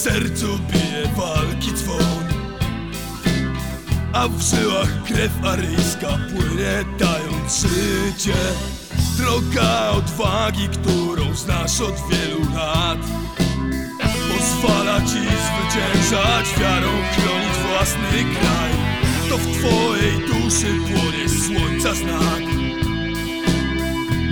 sercu bije walki dzwon A w żyłach krew aryjska płynie dając życie. Droga odwagi, którą znasz od wielu lat. Pozwala ci zwyciężać wiarą, chronić własny kraj. To w twojej duszy płonie słońca znak.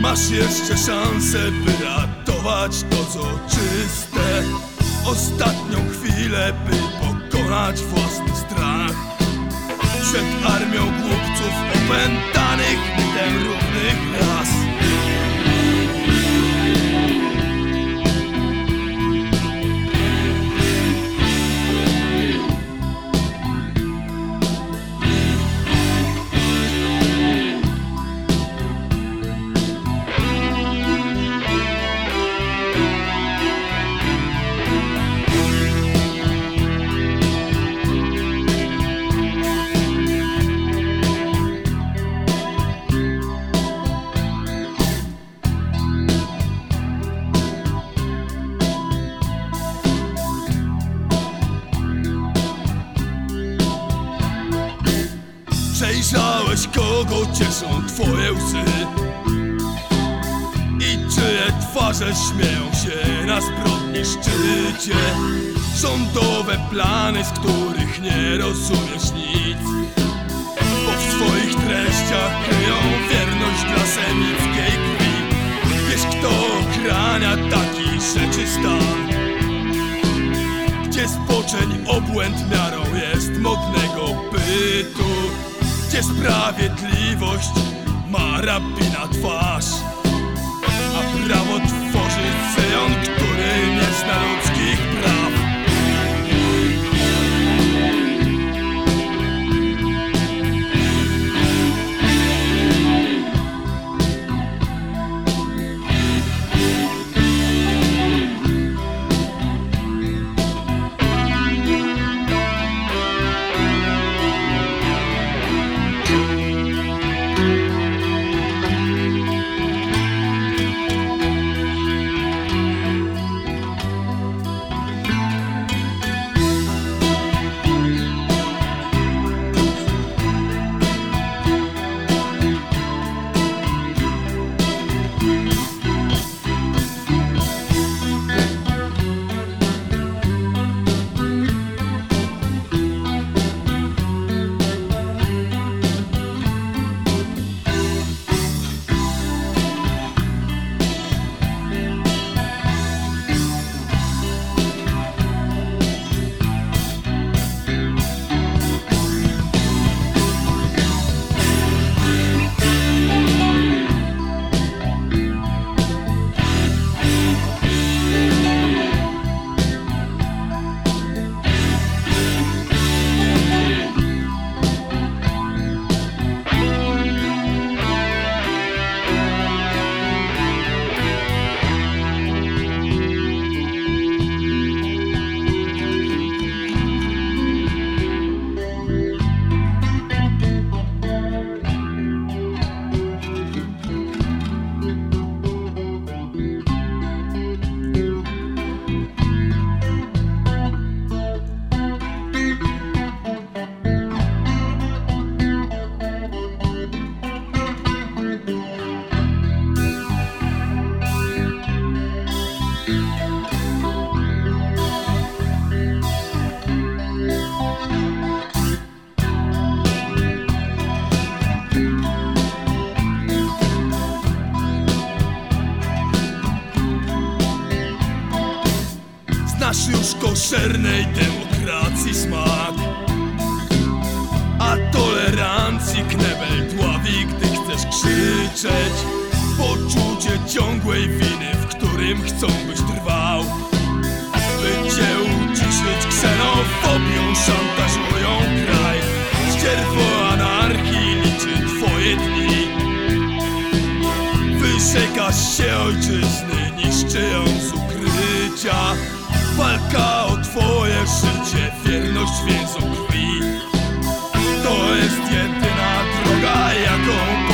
Masz jeszcze szansę, by ratować to co czyste Ostatnią chwilę, by pokonać własny strach. Przed armią głupców opętanych mitem równych ras Przejrzałeś kogo cieszą twoje łzy? I czyje twarze śmieją się na zbrodni szczycie? Rządowe plany, z których nie rozumiesz nic. Bo w swoich treściach kryją wierność dla semickiej krwi. Wiesz kto ochrania taki rzeczy stan? Gdzie spoczeń obłęd miarą jest gdzie sprawiedliwość ma rabina twarz już koszernej demokracji smak. A tolerancji knebel dławi, gdy chcesz krzyczeć. Poczucie ciągłej winy, w którym chcą byś trwał. By cię uciszyć ksenofobią, szantażują kraj. Ścierwo anarchii liczy twoje dni. Wyrzekasz się ojczyzny, niszczy ją z ukrycia Walka o twoje życie, wierność więzą krwi. To jest jedyna droga, jaką